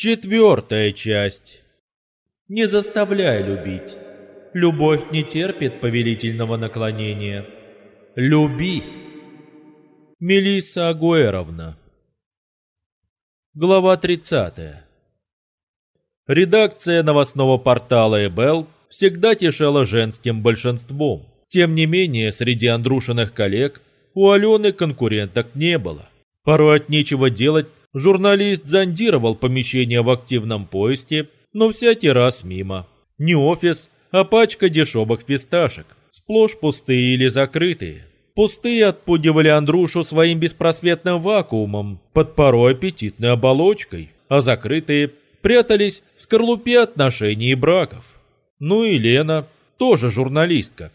Четвертая часть. Не заставляй любить. Любовь не терпит повелительного наклонения. Люби. Мелисса Агуэровна. Глава 30. Редакция новостного портала «Эбел» всегда тешала женским большинством. Тем не менее, среди Андрушиных коллег у Алены конкуренток не было. Порой от нечего делать Журналист зондировал помещение в активном поиске, но всякий раз мимо. Не офис, а пачка дешевых фисташек, сплошь пустые или закрытые. Пустые отпугивали Андрюшу своим беспросветным вакуумом под порой аппетитной оболочкой, а закрытые прятались в скорлупе отношений и браков. Ну и Лена, тоже журналистка.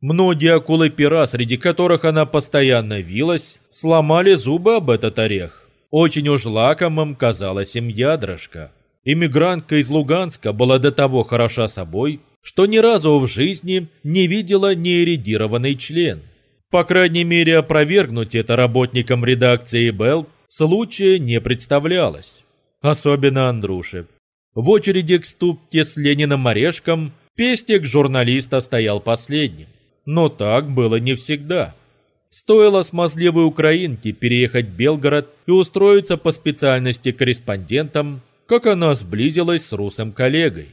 Многие акулы-пера, среди которых она постоянно вилась, сломали зубы об этот орех. Очень уж лакомым казалась им ядрышко. Иммигрантка из Луганска была до того хороша собой, что ни разу в жизни не видела неэридированный член. По крайней мере, опровергнуть это работникам редакции «Белл» случая не представлялось. Особенно Андрюше. В очереди к ступке с Лениным Орешком пестик журналиста стоял последним. Но так было не всегда. Стоило смазливой украинке переехать в Белгород и устроиться по специальности корреспондентом, как она сблизилась с русым коллегой.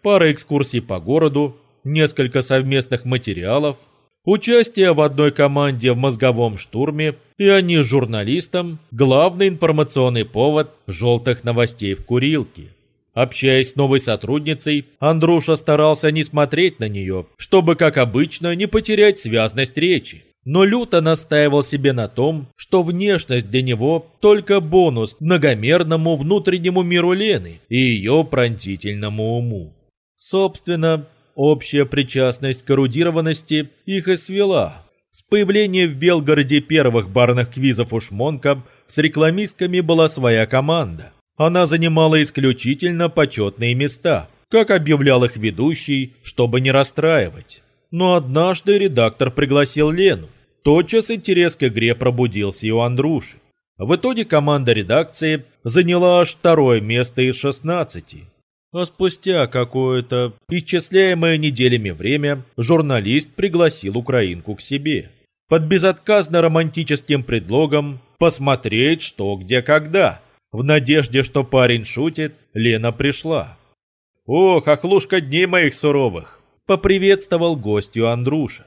Пара экскурсий по городу, несколько совместных материалов, участие в одной команде в мозговом штурме, и они с журналистом – главный информационный повод желтых новостей в курилке. Общаясь с новой сотрудницей, Андруша старался не смотреть на нее, чтобы, как обычно, не потерять связность речи. Но люто настаивал себе на том, что внешность для него только бонус к многомерному внутреннему миру Лены и ее пронзительному уму. Собственно, общая причастность к эрудированности их и свела. С появлением в Белгороде первых барных квизов у Шмонка с рекламистками была своя команда. Она занимала исключительно почетные места, как объявлял их ведущий, чтобы не расстраивать. Но однажды редактор пригласил Лену. Тотчас интерес к игре пробудился и у Андруши. В итоге команда редакции заняла аж второе место из 16. А спустя какое-то исчисляемое неделями время журналист пригласил украинку к себе. Под безотказно романтическим предлогом посмотреть, что где когда. В надежде, что парень шутит, Лена пришла. «О, хохлушка дней моих суровых! Поприветствовал гостю Андруша.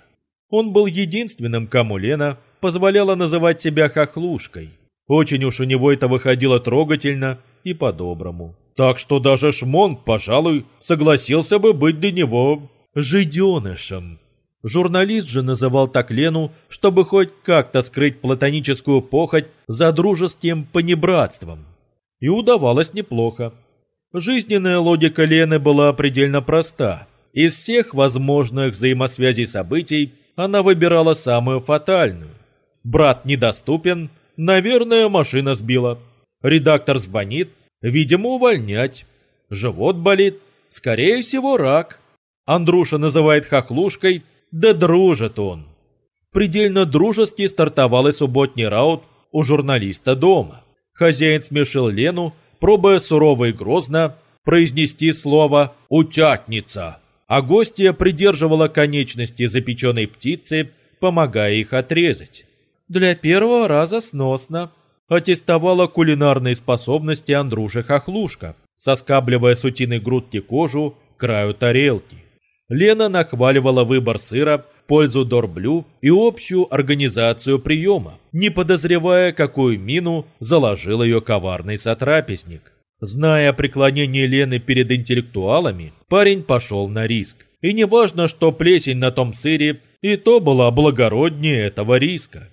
Он был единственным, кому Лена позволяла называть себя хохлушкой. Очень уж у него это выходило трогательно и по-доброму. Так что даже Шмонг, пожалуй, согласился бы быть для него жиденышем. Журналист же называл так Лену, чтобы хоть как-то скрыть платоническую похоть за дружеским понебратством. И удавалось неплохо. Жизненная логика Лены была предельно проста – из всех возможных взаимосвязей событий она выбирала самую фатальную. Брат недоступен, наверное, машина сбила. Редактор звонит, видимо, увольнять. Живот болит, скорее всего, рак. Андруша называет хохлушкой, да дружит он. Предельно дружески стартовал и субботний раут у журналиста дома. Хозяин смешил Лену, пробуя сурово и грозно произнести слово «утятница» а гостья придерживала конечности запеченной птицы, помогая их отрезать. Для первого раза сносно. Аттестовала кулинарные способности Андруши Хохлушка, соскабливая с утиной грудки кожу к краю тарелки. Лена нахваливала выбор сыра пользу Дорблю и общую организацию приема, не подозревая, какую мину заложил ее коварный сотрапезник. Зная о преклонении Лены перед интеллектуалами, парень пошел на риск. И не важно, что плесень на том сыре, и то была благороднее этого риска.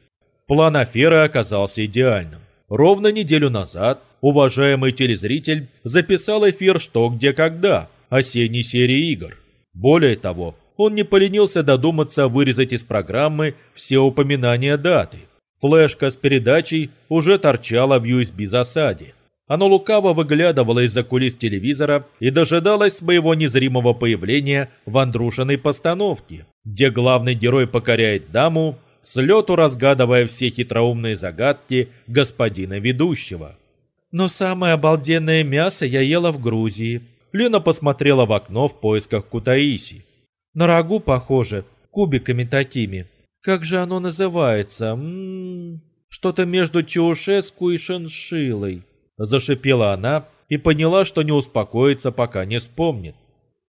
План аферы оказался идеальным. Ровно неделю назад уважаемый телезритель записал эфир «Что, где, когда» осенней серии игр. Более того, он не поленился додуматься вырезать из программы все упоминания даты. Флешка с передачей уже торчала в USB-засаде. Оно лукаво выглядывало из-за кулис телевизора и дожидалось своего незримого появления в Андрушиной постановке, где главный герой покоряет даму, с лету разгадывая все хитроумные загадки господина ведущего. Но самое обалденное мясо я ела в Грузии. Лена посмотрела в окно в поисках Кутаиси. На рагу похоже, кубиками такими. Как же оно называется? М -м -м, Что-то между Чаушеску и Шиншилой. Зашипела она и поняла, что не успокоится, пока не вспомнит.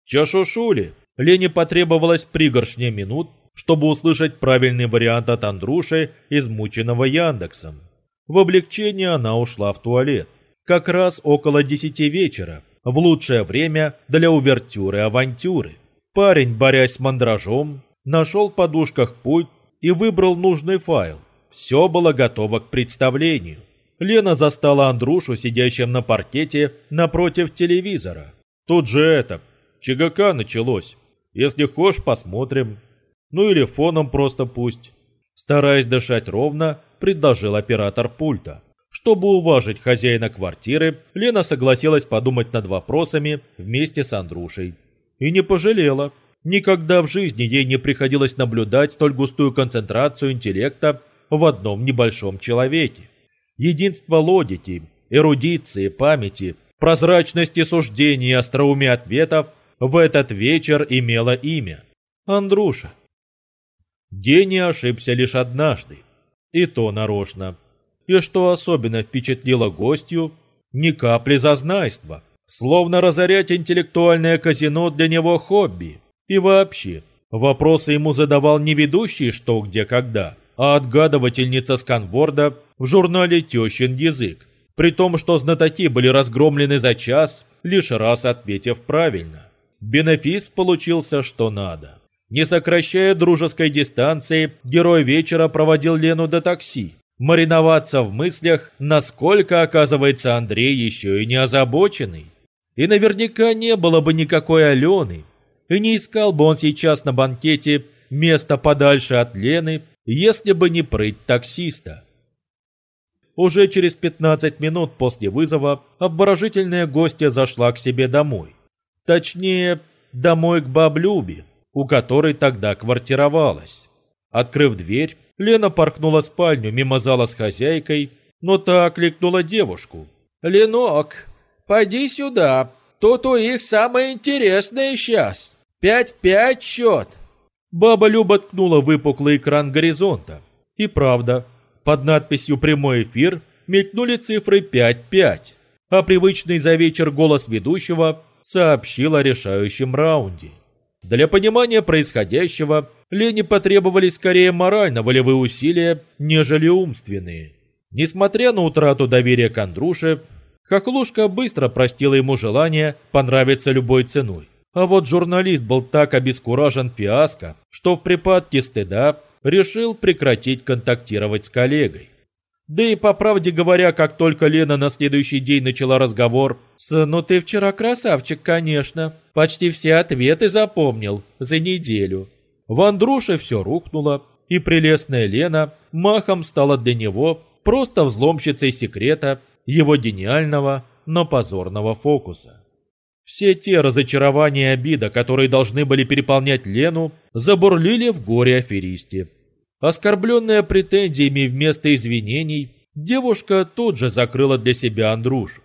Чашушули. Лене потребовалось пригоршня минут, чтобы услышать правильный вариант от Андруши, измученного Яндексом. В облегчение она ушла в туалет. Как раз около десяти вечера, в лучшее время для увертюры-авантюры. Парень, борясь с мандражом, нашел в подушках путь и выбрал нужный файл. Все было готово к представлению. Лена застала Andruшу, сидящим на паркете напротив телевизора. Тут же это, ЧГК началось. Если хочешь, посмотрим. Ну или фоном просто пусть. Стараясь дышать ровно, предложил оператор пульта. Чтобы уважить хозяина квартиры, Лена согласилась подумать над вопросами вместе с Андрушей. И не пожалела. Никогда в жизни ей не приходилось наблюдать столь густую концентрацию интеллекта в одном небольшом человеке. Единство логики, эрудиции, памяти, прозрачности суждений и остроумия ответов в этот вечер имело имя – Андруша. Гений ошибся лишь однажды, и то нарочно. И что особенно впечатлило гостью, ни капли зазнайства – Словно разорять интеллектуальное казино для него хобби. И вообще, вопросы ему задавал не ведущий «Что, где, когда», а отгадывательница сканворда в журнале «Тещин язык», при том, что знатоки были разгромлены за час, лишь раз ответив правильно. Бенефис получился что надо. Не сокращая дружеской дистанции, герой вечера проводил Лену до такси. Мариноваться в мыслях, насколько, оказывается, Андрей еще и не озабоченный. И наверняка не было бы никакой Алены, и не искал бы он сейчас на банкете место подальше от Лены, если бы не прыть таксиста. Уже через 15 минут после вызова обворожительная гостья зашла к себе домой. Точнее, домой к баблюбе, у которой тогда квартировалась. Открыв дверь, Лена поркнула в спальню мимо зала с хозяйкой, но та окликнула девушку. «Ленок, Пойди сюда. Тут у их самое интересное сейчас. Пять-пять счет. Баба Люба ткнула выпуклый экран горизонта. И правда, под надписью «Прямой эфир» мелькнули цифры 5-5, а привычный за вечер голос ведущего сообщил о решающем раунде. Для понимания происходящего Лене потребовались скорее морально-волевые усилия, нежели умственные. Несмотря на утрату доверия к Андруше, Хохлушка быстро простила ему желание понравиться любой ценой. А вот журналист был так обескуражен фиаско, что в припадке стыда решил прекратить контактировать с коллегой. Да и по правде говоря, как только Лена на следующий день начала разговор с «Ну ты вчера красавчик, конечно, почти все ответы запомнил за неделю». В Андруше все рухнуло, и прелестная Лена махом стала для него просто взломщицей секрета его гениального, но позорного фокуса. Все те разочарования и обида, которые должны были переполнять Лену, забурлили в горе аферисте. Оскорбленная претензиями вместо извинений, девушка тут же закрыла для себя Андрушу.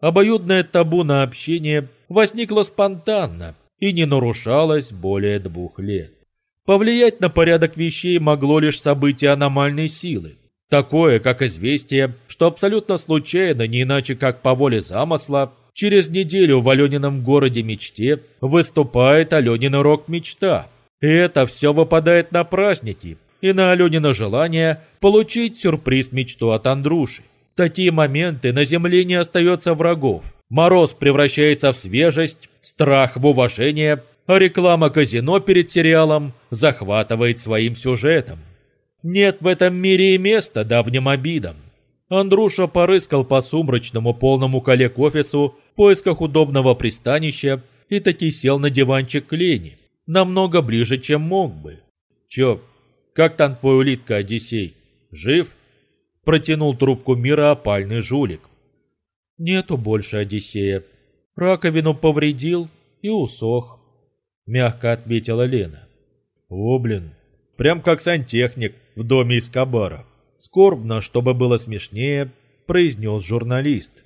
Обоюдное табу на общение возникло спонтанно и не нарушалось более двух лет. Повлиять на порядок вещей могло лишь событие аномальной силы, Такое, как известие, что абсолютно случайно, не иначе как по воле замысла, через неделю в Аленином городе мечте выступает Аленина рок-мечта. И это все выпадает на праздники и на Аленина желание получить сюрприз-мечту от Андруши. В такие моменты на земле не остается врагов. Мороз превращается в свежесть, страх в уважение, а реклама казино перед сериалом захватывает своим сюжетом. Нет в этом мире и места давним обидам. Андруша порыскал по сумрачному полному коллег-офису в поисках удобного пристанища и таки сел на диванчик к Лене, намного ближе, чем мог бы. «Чё, как там твой улитка Одиссей? Жив?» Протянул трубку мира опальный жулик. «Нету больше Одиссея. Раковину повредил и усох», — мягко отметила Лена. «О, блин, прям как сантехник в доме из Кабара. Скорбно, чтобы было смешнее, произнес журналист.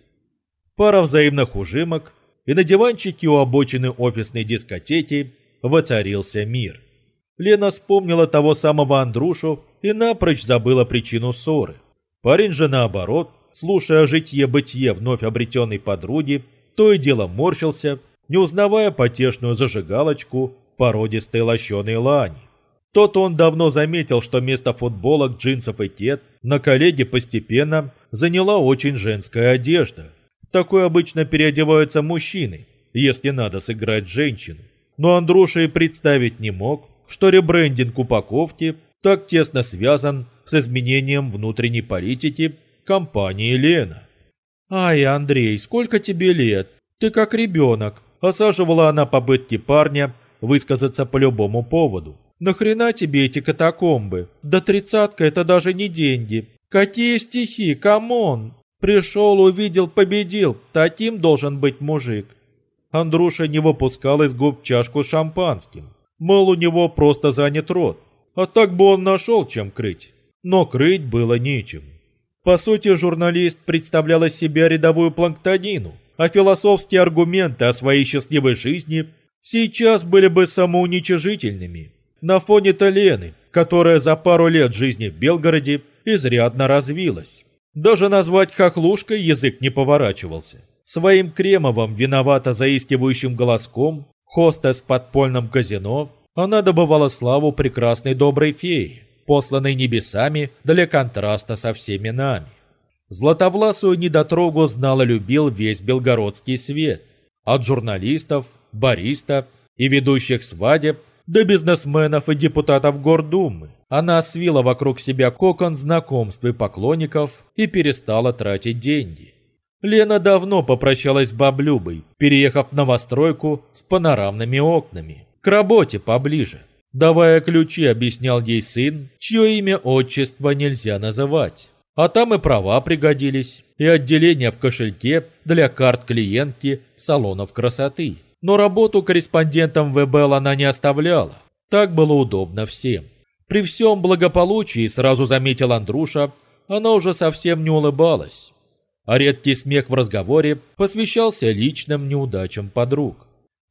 Пара взаимных ужимок, и на диванчике у обочины офисной дискотеки воцарился мир. Лена вспомнила того самого Андрюшу и напрочь забыла причину ссоры. Парень же наоборот, слушая житье-бытие вновь обретенной подруги, то и дело морщился, не узнавая потешную зажигалочку породистой лощеной лани. Тот он давно заметил, что место футболок, джинсов и кет на коллеге постепенно заняла очень женская одежда. Такой обычно переодеваются мужчины, если надо сыграть женщину. Но Андруша и представить не мог, что ребрендинг упаковки так тесно связан с изменением внутренней политики компании Лена. «Ай, Андрей, сколько тебе лет? Ты как ребенок!» Осаживала она попытки парня высказаться по любому поводу. «Нахрена тебе эти катакомбы? Да тридцатка это даже не деньги. Какие стихи, come on!» Пришел, увидел, победил. Таким должен быть мужик. Андруша не выпускал из губ чашку шампанским. Мол, у него просто занят рот. А так бы он нашел, чем крыть. Но крыть было нечем. По сути, журналист представлял из себя рядовую планктонину, а философские аргументы о своей счастливой жизни сейчас были бы самоуничижительными. На фоне-то Лены, которая за пару лет жизни в Белгороде изрядно развилась. Даже назвать хохлушкой язык не поворачивался. Своим кремовым, виновато заискивающим голоском, хостес в подпольном казино, она добывала славу прекрасной доброй феи, посланной небесами для контраста со всеми нами. Златовласую недотрогу знал и любил весь белгородский свет. От журналистов, баристов и ведущих свадеб до бизнесменов и депутатов Гордумы. Она свила вокруг себя кокон знакомств и поклонников и перестала тратить деньги. Лена давно попрощалась с баблюбой, переехав в новостройку с панорамными окнами. К работе поближе. Давая ключи, объяснял ей сын, чье имя отчество нельзя называть. А там и права пригодились, и отделение в кошельке для карт клиентки салонов красоты. Но работу корреспондентом ВБЛ она не оставляла. Так было удобно всем. При всем благополучии, сразу заметил Андруша, она уже совсем не улыбалась. А редкий смех в разговоре посвящался личным неудачам подруг.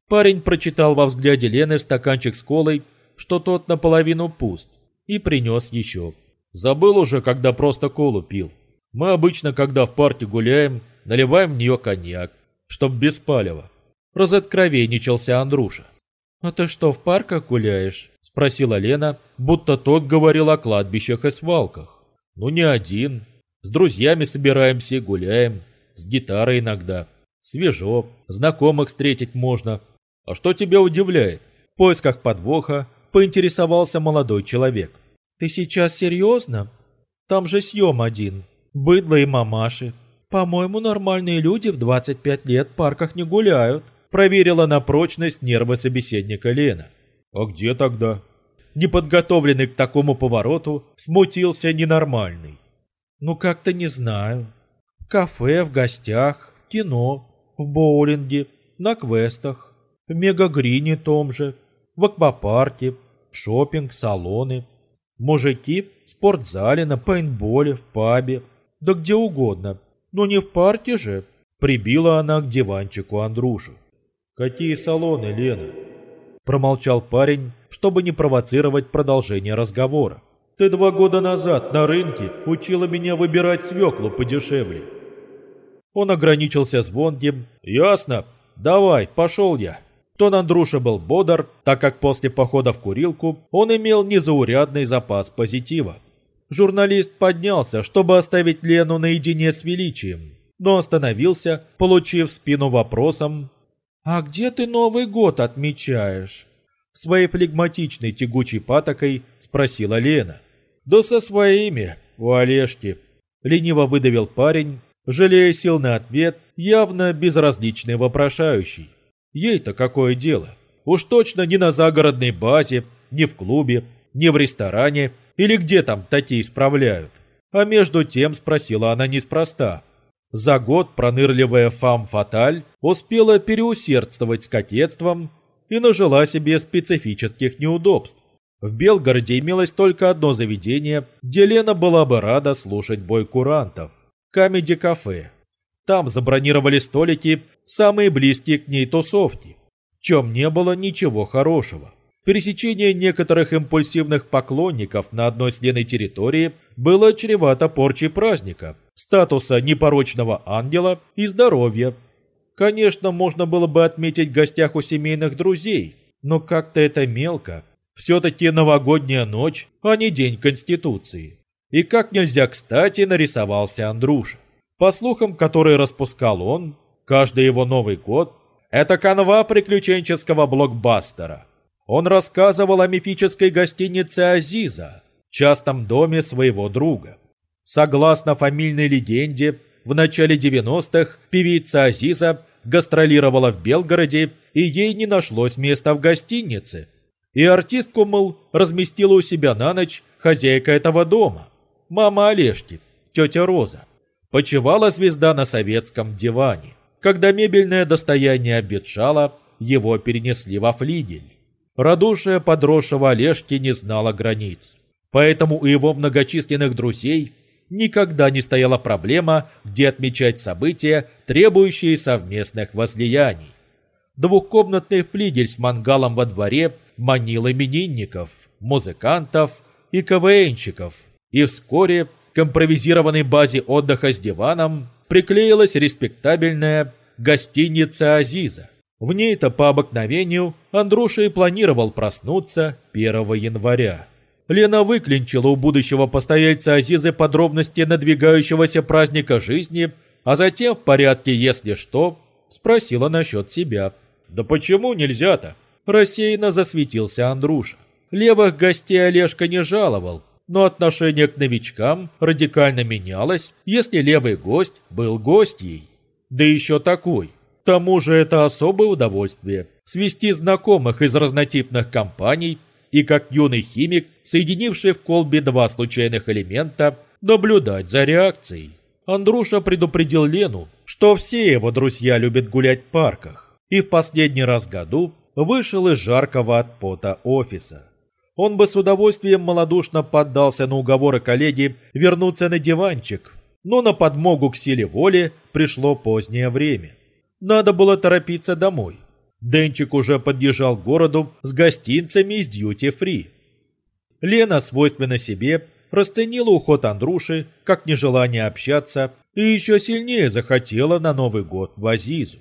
Парень прочитал во взгляде Лены стаканчик с колой, что тот наполовину пуст, и принес еще. Забыл уже, когда просто колу пил. Мы обычно, когда в парке гуляем, наливаем в нее коньяк, чтоб без палева. Разоткровенничался Андруша. «А ты что, в парках гуляешь?» – спросила Лена, будто тот говорил о кладбищах и свалках. «Ну, не один. С друзьями собираемся и гуляем. С гитарой иногда. Свежо. Знакомых встретить можно. А что тебя удивляет?» В поисках подвоха поинтересовался молодой человек. «Ты сейчас серьезно? Там же съем один. Быдло и мамаши. По-моему, нормальные люди в 25 лет в парках не гуляют проверила на прочность нервы собеседника Лена. «А где тогда?» Неподготовленный к такому повороту, смутился ненормальный. «Ну, как-то не знаю. В кафе, в гостях, в кино, в боулинге, на квестах, в мегагрине том же, в аквапарке, в шопинг, салоны. Мужики в спортзале, на пейнтболе, в пабе, да где угодно. Но не в парке же!» Прибила она к диванчику Андрюшу. «Какие салоны, Лена?» Промолчал парень, чтобы не провоцировать продолжение разговора. «Ты два года назад на рынке учила меня выбирать свеклу подешевле». Он ограничился звонким «Ясно, давай, пошел я». Тон Андруша был бодр, так как после похода в курилку он имел незаурядный запас позитива. Журналист поднялся, чтобы оставить Лену наедине с величием, но остановился, получив спину вопросом «А где ты Новый год отмечаешь?» Своей флегматичной тягучей патокой спросила Лена. «Да со своими, у Олежки», — лениво выдавил парень, жалея сил на ответ, явно безразличный вопрошающий. Ей-то какое дело? Уж точно не на загородной базе, не в клубе, не в ресторане или где там такие справляют. А между тем спросила она неспроста. За год пронырливая фам-фаталь успела переусердствовать с кокетством и нажила себе специфических неудобств. В Белгороде имелось только одно заведение, где Лена была бы рада слушать бой курантов – Камеди-кафе. Там забронировали столики самые близкие к ней тусовки, в чем не было ничего хорошего. Пересечение некоторых импульсивных поклонников на одной с территории было чревато порчей праздника, статуса непорочного ангела и здоровья. Конечно, можно было бы отметить гостях у семейных друзей, но как-то это мелко. Все-таки новогодняя ночь, а не день Конституции. И как нельзя кстати нарисовался Андруша. По слухам, которые распускал он, каждый его Новый год – это канва приключенческого блокбастера – он рассказывал о мифической гостинице Азиза, частном доме своего друга. Согласно фамильной легенде, в начале 90-х певица Азиза гастролировала в Белгороде, и ей не нашлось места в гостинице. И артистку, мол, разместила у себя на ночь хозяйка этого дома, мама Олежки, тетя Роза. Почевала звезда на советском диване. Когда мебельное достояние обветшало, его перенесли во флигель. Радушие подросшего Олежки не знало границ. Поэтому у его многочисленных друзей никогда не стояла проблема, где отмечать события, требующие совместных возлияний. Двухкомнатный флигель с мангалом во дворе манил именинников, музыкантов и КВНщиков. И вскоре к импровизированной базе отдыха с диваном приклеилась респектабельная гостиница Азиза. В ней-то по обыкновению Андруша и планировал проснуться 1 января. Лена выклинчила у будущего постояльца Азизы подробности надвигающегося праздника жизни, а затем в порядке «если что» спросила насчет себя. «Да почему нельзя-то?» Рассеянно засветился Андруша. Левых гостей Олежка не жаловал, но отношение к новичкам радикально менялось, если левый гость был гостьей. Да еще такой – к тому же это особое удовольствие – свести знакомых из разнотипных компаний и как юный химик, соединивший в колбе два случайных элемента, наблюдать за реакцией. Андруша предупредил Лену, что все его друзья любят гулять в парках, и в последний раз году вышел из жаркого от пота офиса. Он бы с удовольствием малодушно поддался на уговоры коллеги вернуться на диванчик, но на подмогу к силе воли пришло позднее время. Надо было торопиться домой. Денчик уже подъезжал к городу с гостинцами из дьюти-фри. Лена, свойственно себе, расценила уход Андруши как нежелание общаться и еще сильнее захотела на Новый год в Азизу.